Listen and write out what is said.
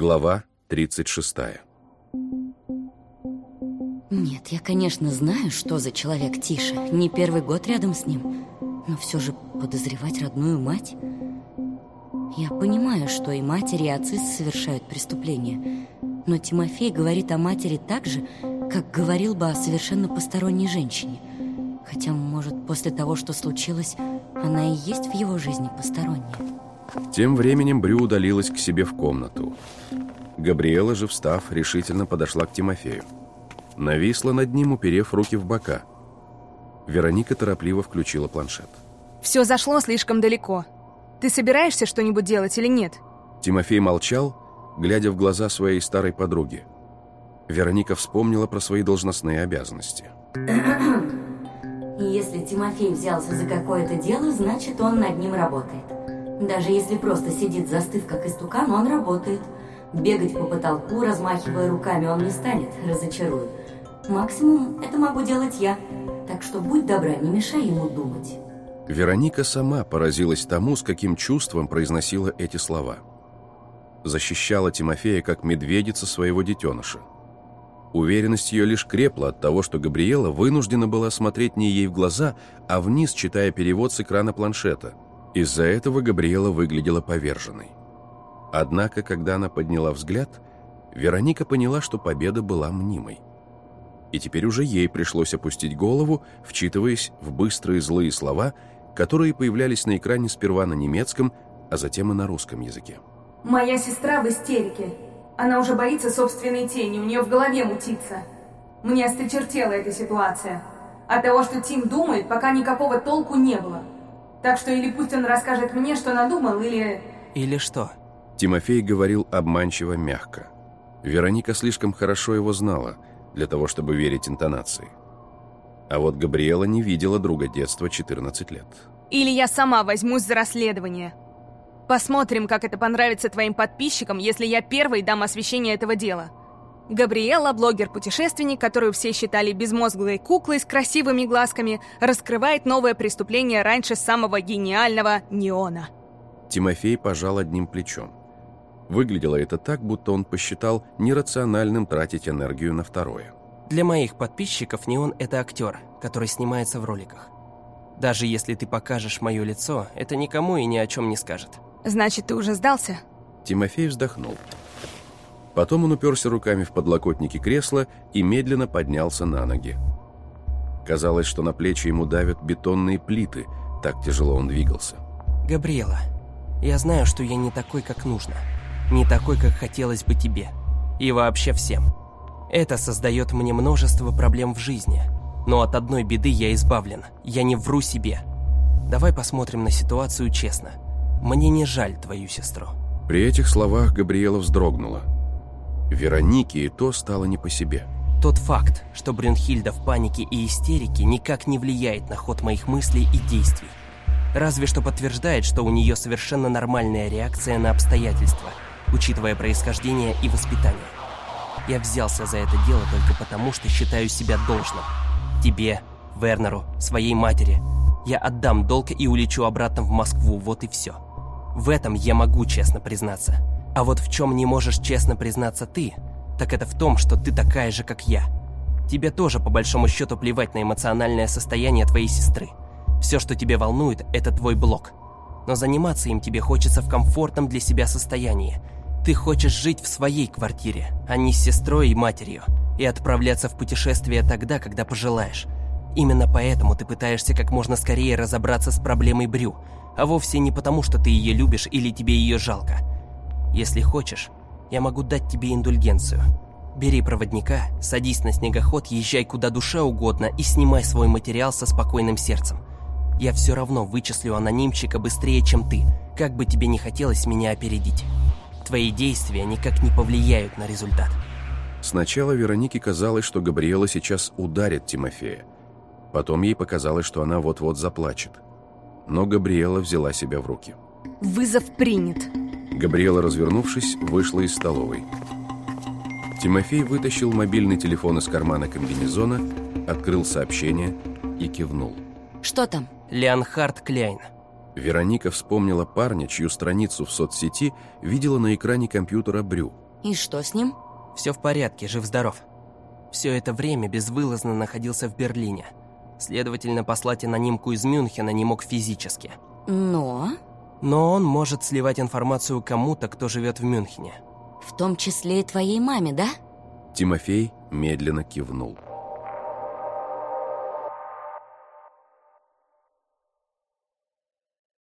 Глава 36 Нет, я, конечно, знаю, что за человек Тиша. Не первый год рядом с ним. Но все же подозревать родную мать... Я понимаю, что и матери, и отцы совершают преступления. Но Тимофей говорит о матери так же, как говорил бы о совершенно посторонней женщине. Хотя, может, после того, что случилось, она и есть в его жизни посторонняя. Тем временем Брю удалилась к себе в комнату. Габриэла же, встав, решительно подошла к Тимофею. Нависла над ним, уперев руки в бока. Вероника торопливо включила планшет. Все зашло слишком далеко. Ты собираешься что-нибудь делать или нет? Тимофей молчал, глядя в глаза своей старой подруги. Вероника вспомнила про свои должностные обязанности. Если Тимофей взялся за какое-то дело, значит, он над ним работает. Даже если просто сидит застыв, как истукан, он работает. Бегать по потолку, размахивая руками, он не станет, разочарую. Максимум это могу делать я. Так что будь добра, не мешай ему думать. Вероника сама поразилась тому, с каким чувством произносила эти слова. Защищала Тимофея как медведица своего детеныша. Уверенность ее лишь крепла от того, что Габриэла вынуждена была смотреть не ей в глаза, а вниз, читая перевод с экрана планшета. Из-за этого Габриэла выглядела поверженной. Однако, когда она подняла взгляд, Вероника поняла, что победа была мнимой. И теперь уже ей пришлось опустить голову, вчитываясь в быстрые злые слова, которые появлялись на экране сперва на немецком, а затем и на русском языке. «Моя сестра в истерике. Она уже боится собственной тени, у нее в голове мутится. Мне осточертела эта ситуация. От того, что Тим думает, пока никакого толку не было. Так что или пусть он расскажет мне, что надумал, или... Или что? Тимофей говорил обманчиво мягко. Вероника слишком хорошо его знала для того, чтобы верить интонации. А вот Габриэла не видела друга детства 14 лет. Или я сама возьмусь за расследование. Посмотрим, как это понравится твоим подписчикам, если я первый дам освещение этого дела. Габриэла, блогер-путешественник, которую все считали безмозглой куклой с красивыми глазками, раскрывает новое преступление раньше самого гениального неона. Тимофей пожал одним плечом. Выглядело это так, будто он посчитал нерациональным тратить энергию на второе. Для моих подписчиков Неон – это актер, который снимается в роликах. Даже если ты покажешь мое лицо, это никому и ни о чем не скажет. Значит, ты уже сдался? Тимофей вздохнул. Потом он уперся руками в подлокотники кресла и медленно поднялся на ноги. Казалось, что на плечи ему давят бетонные плиты, так тяжело он двигался. Габриэла, я знаю, что я не такой, как нужно. Не такой, как хотелось бы тебе. И вообще всем. Это создает мне множество проблем в жизни. Но от одной беды я избавлен. Я не вру себе. Давай посмотрим на ситуацию честно. Мне не жаль твою сестру». При этих словах Габриэла вздрогнула. Веронике и то стало не по себе. Тот факт, что Брюнхильда в панике и истерике никак не влияет на ход моих мыслей и действий. Разве что подтверждает, что у нее совершенно нормальная реакция на обстоятельства, учитывая происхождение и воспитание. Я взялся за это дело только потому, что считаю себя должным. Тебе, Вернеру, своей матери. Я отдам долг и улечу обратно в Москву, вот и все. В этом я могу честно признаться. А вот в чем не можешь честно признаться ты, так это в том, что ты такая же, как я. Тебе тоже, по большому счету, плевать на эмоциональное состояние твоей сестры. Все, что тебе волнует, это твой блог. Но заниматься им тебе хочется в комфортном для себя состоянии. Ты хочешь жить в своей квартире, а не с сестрой и матерью, и отправляться в путешествие тогда, когда пожелаешь. Именно поэтому ты пытаешься как можно скорее разобраться с проблемой Брю, а вовсе не потому, что ты ее любишь или тебе ее жалко. Если хочешь, я могу дать тебе индульгенцию. Бери проводника, садись на снегоход, езжай куда душа угодно и снимай свой материал со спокойным сердцем. Я все равно вычислю анонимчика быстрее, чем ты, как бы тебе не хотелось меня опередить. Твои действия никак не повлияют на результат. Сначала Веронике казалось, что Габриэла сейчас ударит Тимофея. Потом ей показалось, что она вот-вот заплачет но Габриэла взяла себя в руки. «Вызов принят». Габриэла, развернувшись, вышла из столовой. Тимофей вытащил мобильный телефон из кармана комбинезона, открыл сообщение и кивнул. «Что там?» «Леонхард Кляйн». Вероника вспомнила парня, чью страницу в соцсети видела на экране компьютера Брю. И что с ним? Все в порядке, жив-здоров. Все это время безвылазно находился в Берлине. Следовательно, послать анонимку из Мюнхена не мог физически. Но... Но он может сливать информацию кому-то, кто живет в Мюнхене. В том числе и твоей маме, да? Тимофей медленно кивнул.